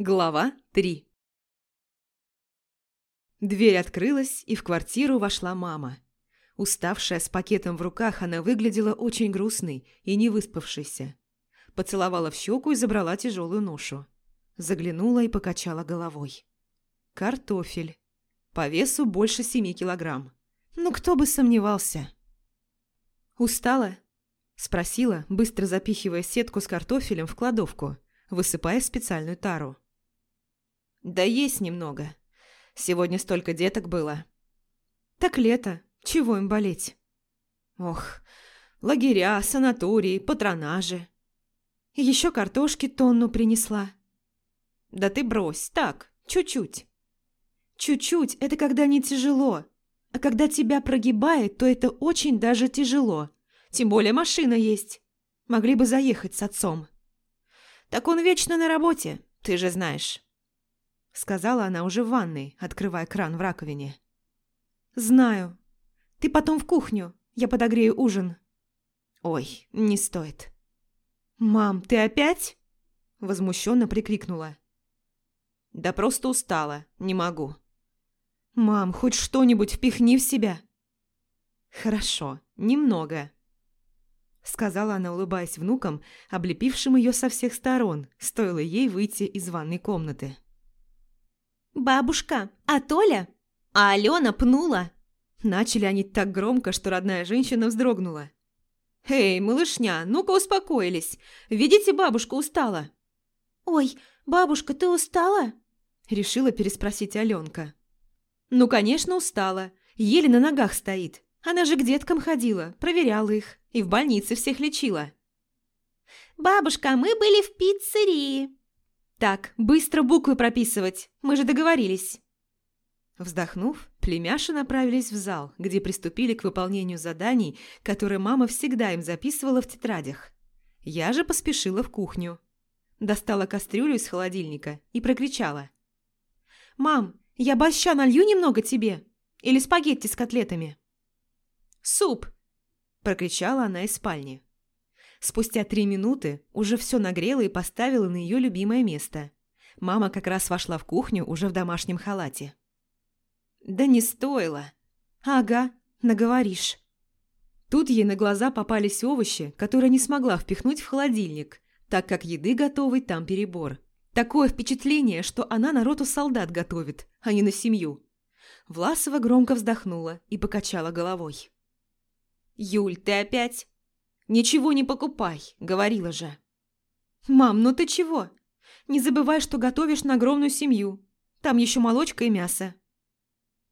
Глава 3 Дверь открылась, и в квартиру вошла мама. Уставшая с пакетом в руках, она выглядела очень грустной и не выспавшейся. Поцеловала в щеку и забрала тяжелую ношу. Заглянула и покачала головой. Картофель. По весу больше семи килограмм. Ну, кто бы сомневался. «Устала?» – спросила, быстро запихивая сетку с картофелем в кладовку, высыпая в специальную тару. Да есть немного. Сегодня столько деток было. Так лето. Чего им болеть? Ох, лагеря, санатории, патронажи. И еще картошки тонну принесла. Да ты брось, так, чуть-чуть. Чуть-чуть – это когда не тяжело. А когда тебя прогибает, то это очень даже тяжело. Тем более машина есть. Могли бы заехать с отцом. Так он вечно на работе, ты же знаешь сказала она уже в ванной, открывая кран в раковине. «Знаю. Ты потом в кухню, я подогрею ужин». «Ой, не стоит». «Мам, ты опять?» Возмущенно прикрикнула. «Да просто устала, не могу». «Мам, хоть что-нибудь впихни в себя». «Хорошо, немного», — сказала она, улыбаясь внукам, облепившим ее со всех сторон, стоило ей выйти из ванной комнаты. «Бабушка, а Толя? А Алена пнула!» Начали они так громко, что родная женщина вздрогнула. «Эй, малышня, ну-ка успокоились. Видите, бабушка устала». «Ой, бабушка, ты устала?» Решила переспросить Аленка. «Ну, конечно, устала. Еле на ногах стоит. Она же к деткам ходила, проверяла их и в больнице всех лечила». «Бабушка, мы были в пиццерии», «Так, быстро буквы прописывать, мы же договорились». Вздохнув, племяши направились в зал, где приступили к выполнению заданий, которые мама всегда им записывала в тетрадях. Я же поспешила в кухню. Достала кастрюлю из холодильника и прокричала. «Мам, я борща налью немного тебе? Или спагетти с котлетами?» «Суп!» – прокричала она из спальни. Спустя три минуты уже все нагрела и поставила на ее любимое место. Мама как раз вошла в кухню уже в домашнем халате. «Да не стоило». «Ага, наговоришь». Тут ей на глаза попались овощи, которые не смогла впихнуть в холодильник, так как еды готовый там перебор. Такое впечатление, что она народу солдат готовит, а не на семью. Власова громко вздохнула и покачала головой. «Юль, ты опять? «Ничего не покупай», — говорила же. «Мам, ну ты чего? Не забывай, что готовишь на огромную семью. Там еще молочка и мясо».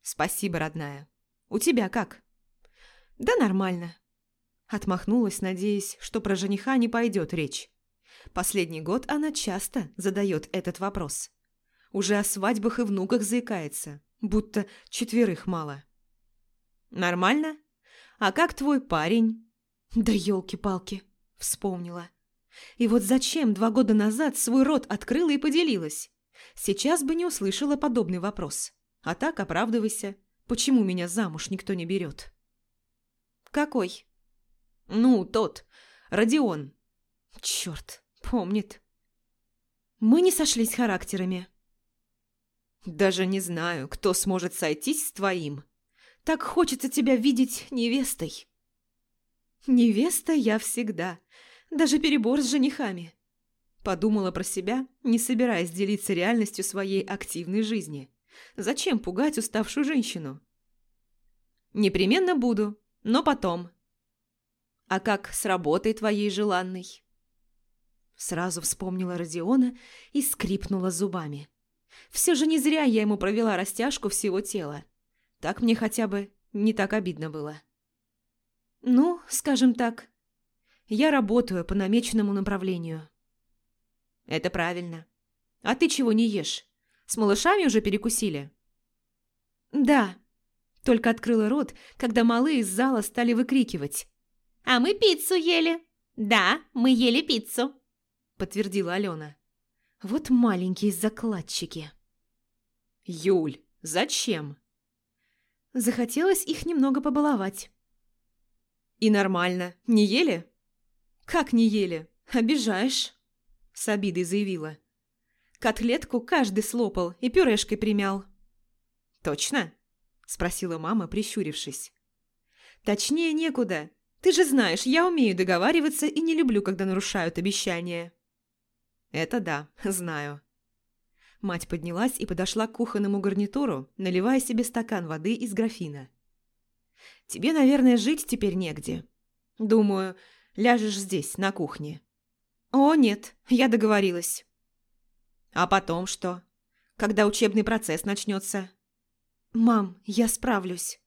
«Спасибо, родная. У тебя как?» «Да нормально». Отмахнулась, надеясь, что про жениха не пойдет речь. Последний год она часто задает этот вопрос. Уже о свадьбах и внуках заикается, будто четверых мало. «Нормально? А как твой парень?» Да елки-палки, вспомнила. И вот зачем два года назад свой рот открыла и поделилась? Сейчас бы не услышала подобный вопрос. А так оправдывайся. Почему меня замуж никто не берет? Какой? Ну, тот. Родион. Черт, помнит. Мы не сошлись характерами. Даже не знаю, кто сможет сойтись с твоим. Так хочется тебя видеть невестой. Невеста я всегда. Даже перебор с женихами. Подумала про себя, не собираясь делиться реальностью своей активной жизни. Зачем пугать уставшую женщину? Непременно буду, но потом. А как с работой твоей желанной? Сразу вспомнила Родиона и скрипнула зубами. Все же не зря я ему провела растяжку всего тела. Так мне хотя бы не так обидно было. Ну, скажем так, я работаю по намеченному направлению. Это правильно. А ты чего не ешь? С малышами уже перекусили? Да. Только открыла рот, когда малые из зала стали выкрикивать. А мы пиццу ели. Да, мы ели пиццу. Подтвердила Алена. Вот маленькие закладчики. Юль, зачем? Захотелось их немного побаловать. «И нормально. Не ели?» «Как не ели? Обижаешь?» С обидой заявила. Котлетку каждый слопал и пюрешкой примял. «Точно?» – спросила мама, прищурившись. «Точнее некуда. Ты же знаешь, я умею договариваться и не люблю, когда нарушают обещания». «Это да, знаю». Мать поднялась и подошла к кухонному гарнитуру, наливая себе стакан воды из графина. «Тебе, наверное, жить теперь негде. Думаю, ляжешь здесь, на кухне». «О, нет, я договорилась». «А потом что? Когда учебный процесс начнется?» «Мам, я справлюсь».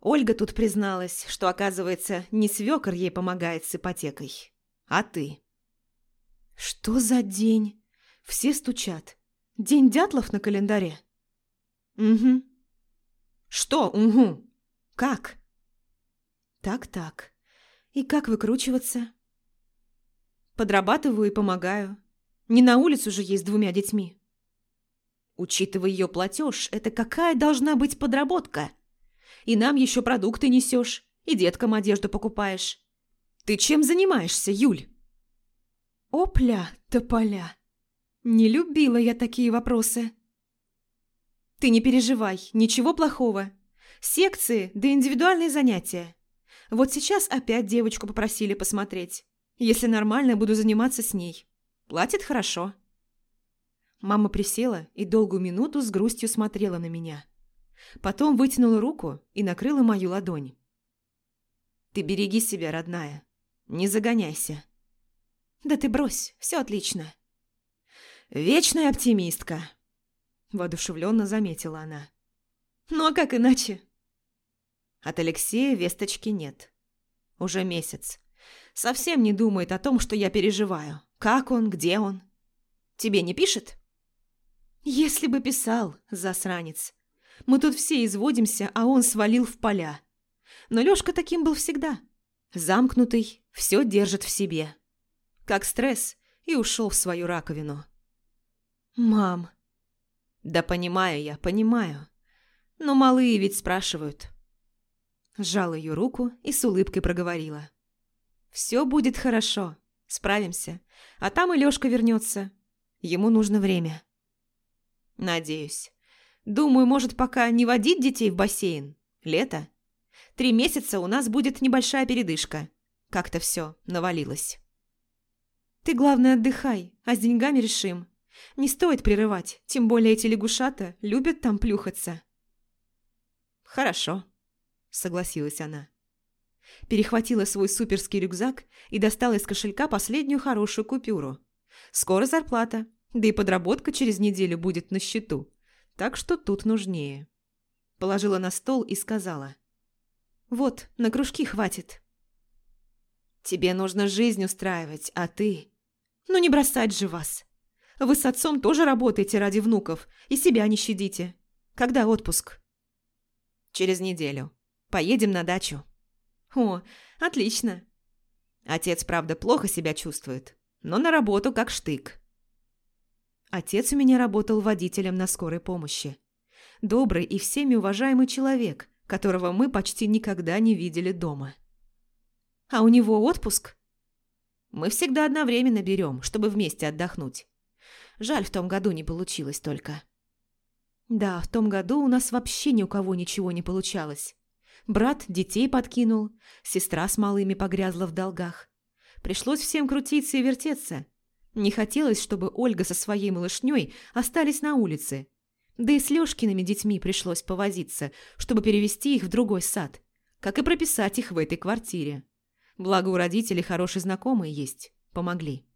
Ольга тут призналась, что, оказывается, не свекор ей помогает с ипотекой, а ты. «Что за день?» Все стучат. «День дятлов на календаре?» «Угу». «Что «угу»? Как?» «Так-так. И как выкручиваться?» «Подрабатываю и помогаю. Не на улицу же есть с двумя детьми». Учитывая ее платеж, это какая должна быть подработка? И нам еще продукты несешь, и деткам одежду покупаешь. Ты чем занимаешься, Юль? Опля, тополя. Не любила я такие вопросы. Ты не переживай, ничего плохого. Секции да индивидуальные занятия. Вот сейчас опять девочку попросили посмотреть. Если нормально, буду заниматься с ней. Платит хорошо. Мама присела и долгую минуту с грустью смотрела на меня. Потом вытянула руку и накрыла мою ладонь. «Ты береги себя, родная. Не загоняйся». «Да ты брось, все отлично». «Вечная оптимистка», – воодушевленно заметила она. «Ну а как иначе?» От Алексея весточки нет. Уже месяц. Совсем не думает о том, что я переживаю. Как он, где он? Тебе не пишет? Если бы писал, засранец. Мы тут все изводимся, а он свалил в поля. Но Лёшка таким был всегда. Замкнутый, все держит в себе. Как стресс, и ушел в свою раковину. «Мам». «Да понимаю я, понимаю. Но малые ведь спрашивают». Сжала ее руку и с улыбкой проговорила. «Все будет хорошо, справимся. А там и Лёшка вернется. Ему нужно время». «Надеюсь. Думаю, может, пока не водить детей в бассейн. Лето. Три месяца у нас будет небольшая передышка. Как-то все навалилось». «Ты, главное, отдыхай, а с деньгами решим. Не стоит прерывать, тем более эти лягушата любят там плюхаться». «Хорошо», – согласилась она. Перехватила свой суперский рюкзак и достала из кошелька последнюю хорошую купюру. «Скоро зарплата, да и подработка через неделю будет на счету, так что тут нужнее». Положила на стол и сказала. «Вот, на кружки хватит». «Тебе нужно жизнь устраивать, а ты...» «Ну не бросать же вас!» Вы с отцом тоже работаете ради внуков и себя не щадите. Когда отпуск? Через неделю. Поедем на дачу. О, отлично. Отец, правда, плохо себя чувствует, но на работу как штык. Отец у меня работал водителем на скорой помощи. Добрый и всеми уважаемый человек, которого мы почти никогда не видели дома. А у него отпуск? Мы всегда одновременно берем, чтобы вместе отдохнуть. Жаль, в том году не получилось только. Да, в том году у нас вообще ни у кого ничего не получалось. Брат детей подкинул, сестра с малыми погрязла в долгах. Пришлось всем крутиться и вертеться. Не хотелось, чтобы Ольга со своей малышней остались на улице. Да и с Лёшкиными детьми пришлось повозиться, чтобы перевести их в другой сад, как и прописать их в этой квартире. Благо у родителей хорошие знакомые есть, помогли.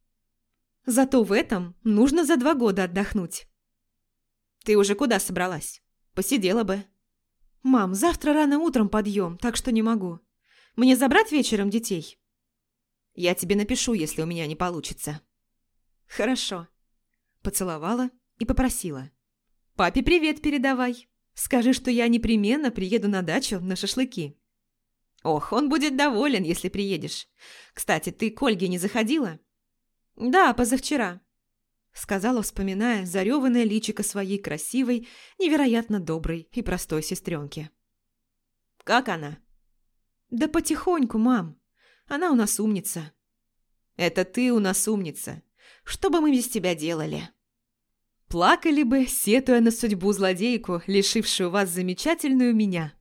Зато в этом нужно за два года отдохнуть. Ты уже куда собралась? Посидела бы. Мам, завтра рано утром подъем, так что не могу. Мне забрать вечером детей? Я тебе напишу, если у меня не получится. Хорошо. Поцеловала и попросила. Папе привет передавай. Скажи, что я непременно приеду на дачу на шашлыки. Ох, он будет доволен, если приедешь. Кстати, ты к Ольге не заходила? «Да, позавчера», — сказала, вспоминая зареванное личико своей красивой, невероятно доброй и простой сестренки. «Как она?» «Да потихоньку, мам. Она у нас умница». «Это ты у нас умница. Что бы мы без тебя делали?» «Плакали бы, сетуя на судьбу злодейку, лишившую вас замечательную меня!»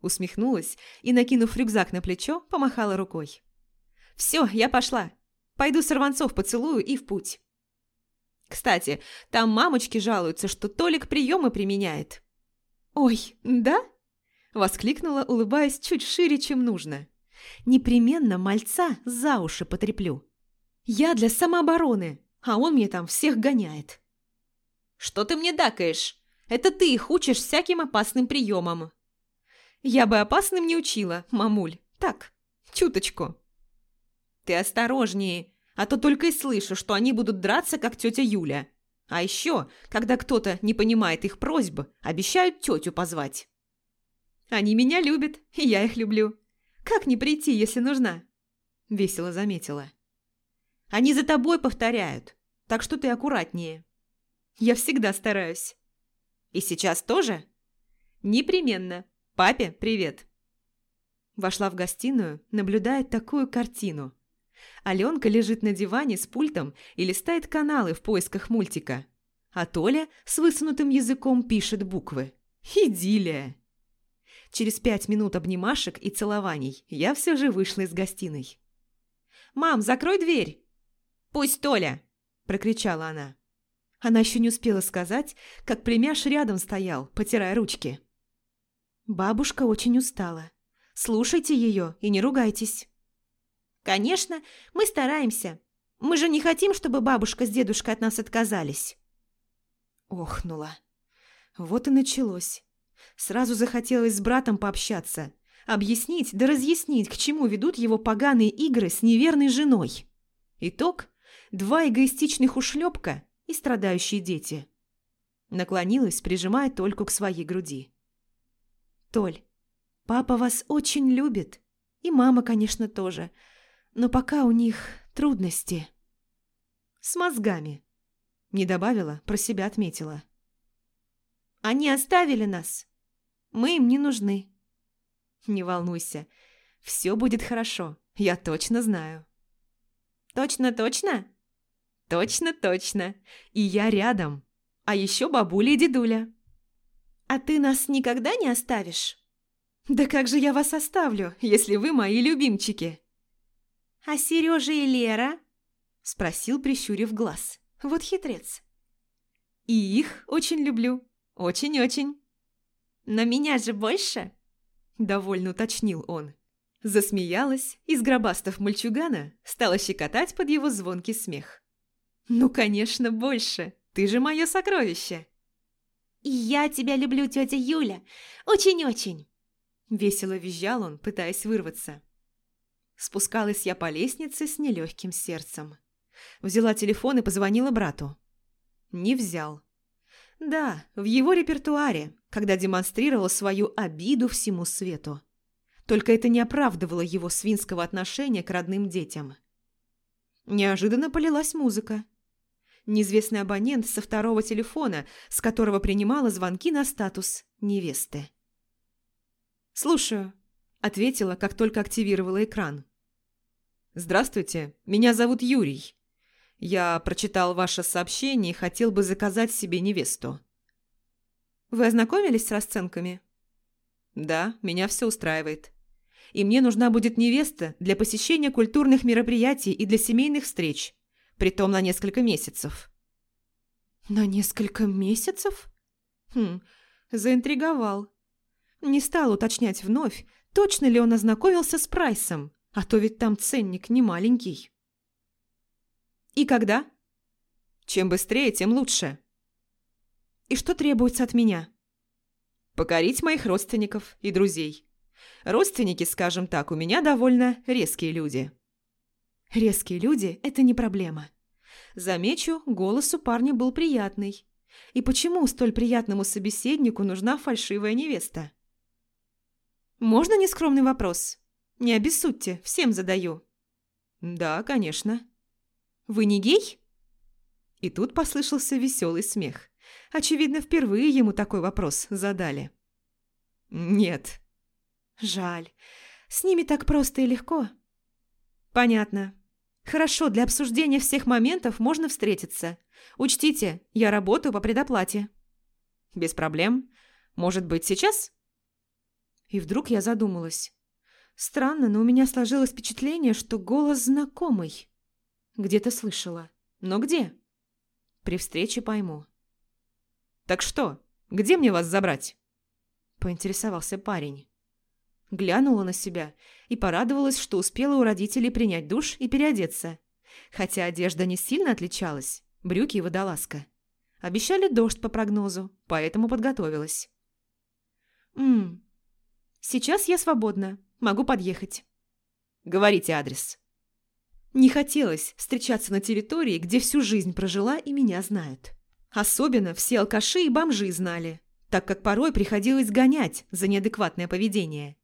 Усмехнулась и, накинув рюкзак на плечо, помахала рукой. «Все, я пошла. Пойду сорванцов поцелую и в путь». Кстати, там мамочки жалуются, что Толик приемы применяет. «Ой, да?» – воскликнула, улыбаясь чуть шире, чем нужно. «Непременно мальца за уши потреплю. Я для самообороны, а он мне там всех гоняет». «Что ты мне дакаешь? Это ты их учишь всяким опасным приемам». «Я бы опасным не учила, мамуль. Так, чуточку». «Ты осторожнее, а то только и слышу, что они будут драться, как тетя Юля. А еще, когда кто-то не понимает их просьб, обещают тетю позвать. Они меня любят, и я их люблю. Как не прийти, если нужна?» Весело заметила. «Они за тобой повторяют, так что ты аккуратнее». «Я всегда стараюсь». «И сейчас тоже?» «Непременно. Папе привет». Вошла в гостиную, наблюдая такую картину. Аленка лежит на диване с пультом и листает каналы в поисках мультика. А Толя с высунутым языком пишет буквы. Идиллия! Через пять минут обнимашек и целований я все же вышла из гостиной. «Мам, закрой дверь!» «Пусть Толя!» – прокричала она. Она еще не успела сказать, как племяш рядом стоял, потирая ручки. Бабушка очень устала. Слушайте ее и не ругайтесь. Конечно, мы стараемся. Мы же не хотим, чтобы бабушка с дедушкой от нас отказались. Охнула. Вот и началось. Сразу захотелось с братом пообщаться. Объяснить да разъяснить, к чему ведут его поганые игры с неверной женой. Итог – два эгоистичных ушлепка и страдающие дети. Наклонилась, прижимая Тольку к своей груди. «Толь, папа вас очень любит. И мама, конечно, тоже. Но пока у них трудности. С мозгами. Не добавила, про себя отметила. Они оставили нас. Мы им не нужны. Не волнуйся. Все будет хорошо. Я точно знаю. Точно-точно? Точно-точно. И я рядом. А еще бабуля и дедуля. А ты нас никогда не оставишь? Да как же я вас оставлю, если вы мои любимчики? «А Сережа и Лера?» – спросил, прищурив глаз. «Вот хитрец». «И их очень люблю. Очень-очень». «Но меня же больше?» – довольно уточнил он. Засмеялась и, сгробастав мальчугана, стала щекотать под его звонкий смех. «Ну, конечно, больше. Ты же мое сокровище!» «И я тебя люблю, тетя Юля. Очень-очень!» Весело визжал он, пытаясь вырваться. Спускалась я по лестнице с нелегким сердцем. Взяла телефон и позвонила брату. Не взял. Да, в его репертуаре, когда демонстрировал свою обиду всему свету. Только это не оправдывало его свинского отношения к родным детям. Неожиданно полилась музыка. Неизвестный абонент со второго телефона, с которого принимала звонки на статус невесты. «Слушаю», – ответила, как только активировала экран. «Здравствуйте, меня зовут Юрий. Я прочитал ваше сообщение и хотел бы заказать себе невесту». «Вы ознакомились с расценками?» «Да, меня все устраивает. И мне нужна будет невеста для посещения культурных мероприятий и для семейных встреч, притом на несколько месяцев». «На несколько месяцев?» «Хм, заинтриговал. Не стал уточнять вновь, точно ли он ознакомился с прайсом, а то ведь там ценник не маленький. И когда? Чем быстрее, тем лучше. И что требуется от меня? Покорить моих родственников и друзей. Родственники, скажем так, у меня довольно резкие люди. Резкие люди – это не проблема. Замечу, голос у парня был приятный. И почему столь приятному собеседнику нужна фальшивая невеста? Можно нескромный вопрос? Не обессудьте, всем задаю». «Да, конечно». «Вы не гей?» И тут послышался веселый смех. Очевидно, впервые ему такой вопрос задали. «Нет». «Жаль. С ними так просто и легко». «Понятно. Хорошо, для обсуждения всех моментов можно встретиться. Учтите, я работаю по предоплате. Без проблем. Может быть, сейчас? И вдруг я задумалась. Странно, но у меня сложилось впечатление, что голос знакомый. Где-то слышала. Но где? При встрече пойму. «Так что, где мне вас забрать?» Поинтересовался парень. Глянула на себя и порадовалась, что успела у родителей принять душ и переодеться. Хотя одежда не сильно отличалась, брюки и водолазка. Обещали дождь по прогнозу, поэтому подготовилась. «Ммм, сейчас я свободна, могу подъехать». «Говорите адрес». Не хотелось встречаться на территории, где всю жизнь прожила и меня знают. Особенно все алкаши и бомжи знали, так как порой приходилось гонять за неадекватное поведение.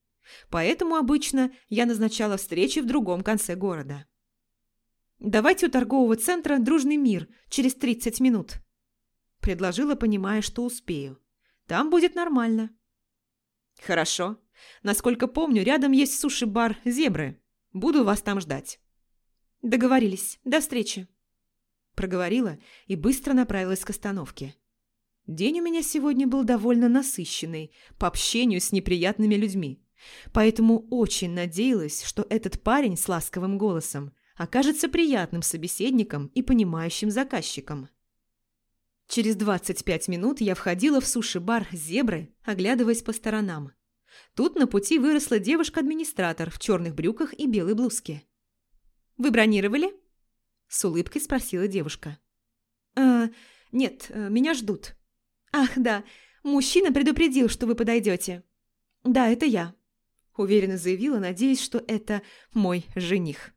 Поэтому обычно я назначала встречи в другом конце города. «Давайте у торгового центра «Дружный мир» через 30 минут», – предложила, понимая, что успею. «Там будет нормально». «Хорошо. Насколько помню, рядом есть суши-бар «Зебры». Буду вас там ждать». «Договорились. До встречи», – проговорила и быстро направилась к остановке. День у меня сегодня был довольно насыщенный по общению с неприятными людьми. Поэтому очень надеялась, что этот парень с ласковым голосом окажется приятным собеседником и понимающим заказчиком. Через 25 минут я входила в суши-бар «Зебры», оглядываясь по сторонам. Тут на пути выросла девушка-администратор в черных брюках и белой блузке. «Вы бронировали?» С улыбкой спросила девушка. «А, нет, меня ждут». «Ах, да, мужчина предупредил, что вы подойдете». «Да, это я», уверенно заявила, надеясь, что это мой жених.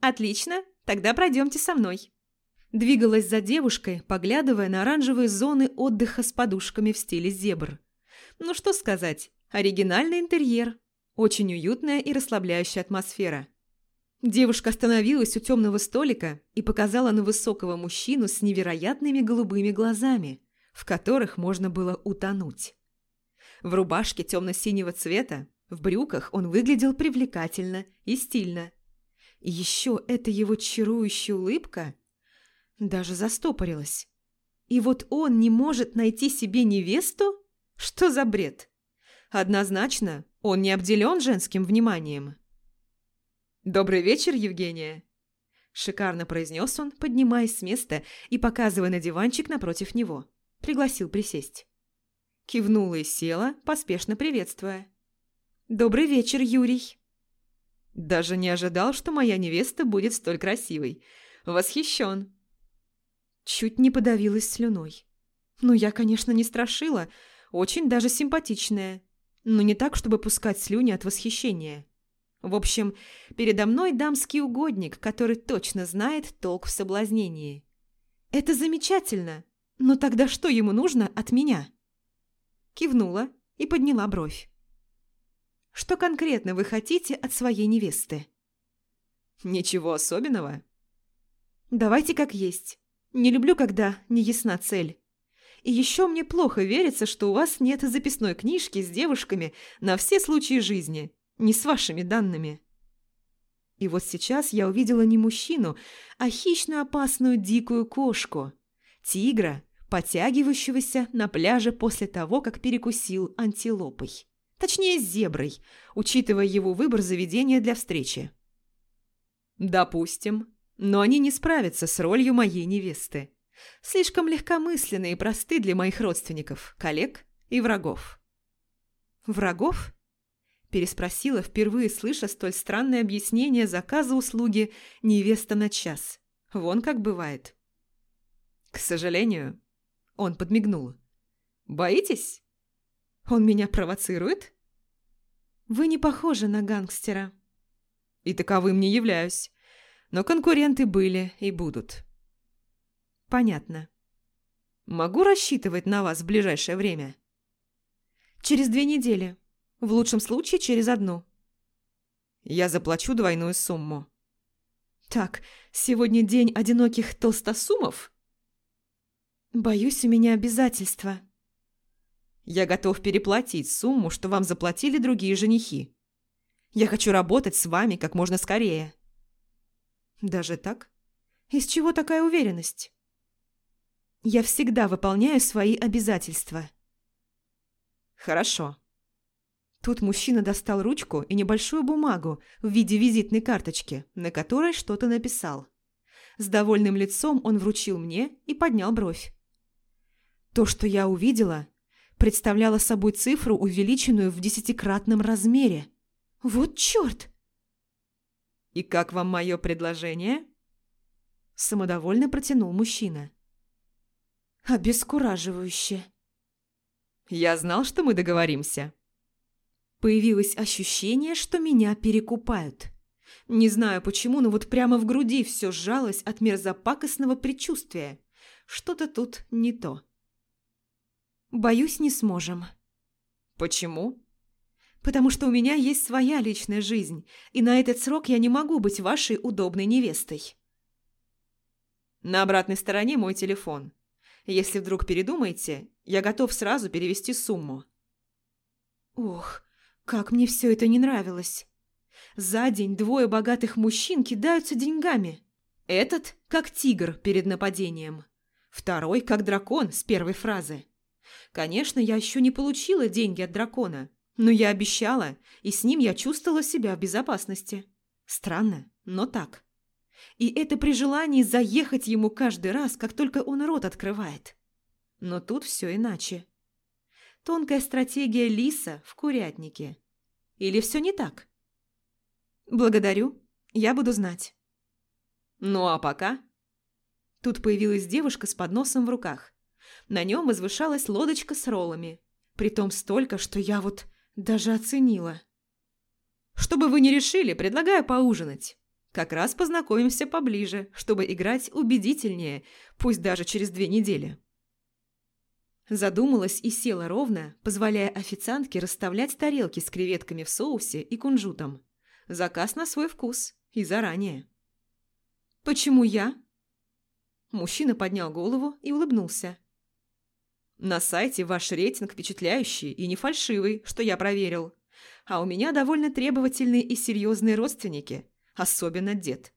«Отлично, тогда пройдемте со мной». Двигалась за девушкой, поглядывая на оранжевые зоны отдыха с подушками в стиле зебр. Ну что сказать, оригинальный интерьер, очень уютная и расслабляющая атмосфера. Девушка остановилась у темного столика и показала на высокого мужчину с невероятными голубыми глазами, в которых можно было утонуть. В рубашке темно-синего цвета в брюках он выглядел привлекательно и стильно. И еще эта его чарующая улыбка даже застопорилась. И вот он не может найти себе невесту? Что за бред? Однозначно, он не обделен женским вниманием. «Добрый вечер, Евгения!» Шикарно произнес он, поднимаясь с места и показывая на диванчик напротив него. Пригласил присесть. Кивнула и села, поспешно приветствуя. «Добрый вечер, Юрий!» Даже не ожидал, что моя невеста будет столь красивой. Восхищен. Чуть не подавилась слюной. Ну, я, конечно, не страшила, очень даже симпатичная. Но не так, чтобы пускать слюни от восхищения. В общем, передо мной дамский угодник, который точно знает толк в соблазнении. Это замечательно, но тогда что ему нужно от меня? Кивнула и подняла бровь. Что конкретно вы хотите от своей невесты? Ничего особенного. Давайте как есть. Не люблю, когда не ясна цель. И еще мне плохо верится, что у вас нет записной книжки с девушками на все случаи жизни, не с вашими данными. И вот сейчас я увидела не мужчину, а хищную опасную дикую кошку. Тигра, потягивающегося на пляже после того, как перекусил антилопой. Точнее, зеброй, учитывая его выбор заведения для встречи. Допустим, но они не справятся с ролью моей невесты. Слишком легкомысленны и просты для моих родственников, коллег и врагов. Врагов? Переспросила, впервые слыша столь странное объяснение заказа услуги «невеста на час». Вон как бывает. К сожалению, он подмигнул. «Боитесь?» Он меня провоцирует? Вы не похожи на гангстера. И таковым не являюсь. Но конкуренты были и будут. Понятно. Могу рассчитывать на вас в ближайшее время? Через две недели. В лучшем случае через одну. Я заплачу двойную сумму. Так, сегодня день одиноких толстосумов? Боюсь, у меня обязательства. Я готов переплатить сумму, что вам заплатили другие женихи. Я хочу работать с вами как можно скорее». Даже так? Из чего такая уверенность? Я всегда выполняю свои обязательства. Хорошо. Тут мужчина достал ручку и небольшую бумагу в виде визитной карточки, на которой что-то написал. С довольным лицом он вручил мне и поднял бровь. То, что я увидела, представляло собой цифру, увеличенную в десятикратном размере. Вот черт! «И как вам мое предложение?» Самодовольно протянул мужчина. «Обескураживающе». «Я знал, что мы договоримся». Появилось ощущение, что меня перекупают. Не знаю почему, но вот прямо в груди все сжалось от мерзопакостного предчувствия. Что-то тут не то. «Боюсь, не сможем». «Почему?» «Потому что у меня есть своя личная жизнь, и на этот срок я не могу быть вашей удобной невестой». На обратной стороне мой телефон. Если вдруг передумаете, я готов сразу перевести сумму. Ох, как мне все это не нравилось. За день двое богатых мужчин кидаются деньгами. Этот как тигр перед нападением. Второй как дракон с первой фразы. Конечно, я еще не получила деньги от дракона, но я обещала, и с ним я чувствовала себя в безопасности. Странно, но так. И это при желании заехать ему каждый раз, как только он рот открывает. Но тут все иначе. Тонкая стратегия лиса в курятнике. Или все не так? Благодарю, я буду знать. Ну а пока... Тут появилась девушка с подносом в руках. На нем возвышалась лодочка с роллами. Притом столько, что я вот даже оценила. Чтобы вы не решили, предлагаю поужинать. Как раз познакомимся поближе, чтобы играть убедительнее, пусть даже через две недели. Задумалась и села ровно, позволяя официантке расставлять тарелки с креветками в соусе и кунжутом. Заказ на свой вкус и заранее. «Почему я?» Мужчина поднял голову и улыбнулся. На сайте ваш рейтинг впечатляющий и не фальшивый, что я проверил. А у меня довольно требовательные и серьезные родственники, особенно дед.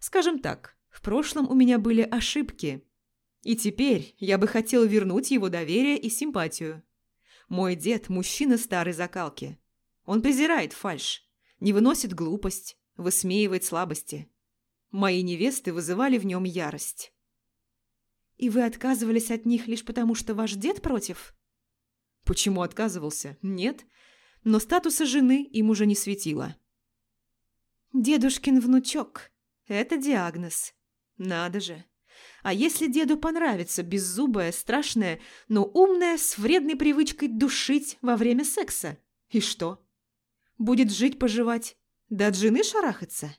Скажем так, в прошлом у меня были ошибки. И теперь я бы хотел вернуть его доверие и симпатию. Мой дед – мужчина старой закалки. Он презирает фальшь, не выносит глупость, высмеивает слабости. Мои невесты вызывали в нем ярость. «И вы отказывались от них лишь потому, что ваш дед против?» «Почему отказывался? Нет. Но статуса жены им уже не светило». «Дедушкин внучок. Это диагноз. Надо же. А если деду понравится беззубая, страшная, но умная, с вредной привычкой душить во время секса? И что? Будет жить-поживать? Да от жены шарахаться?»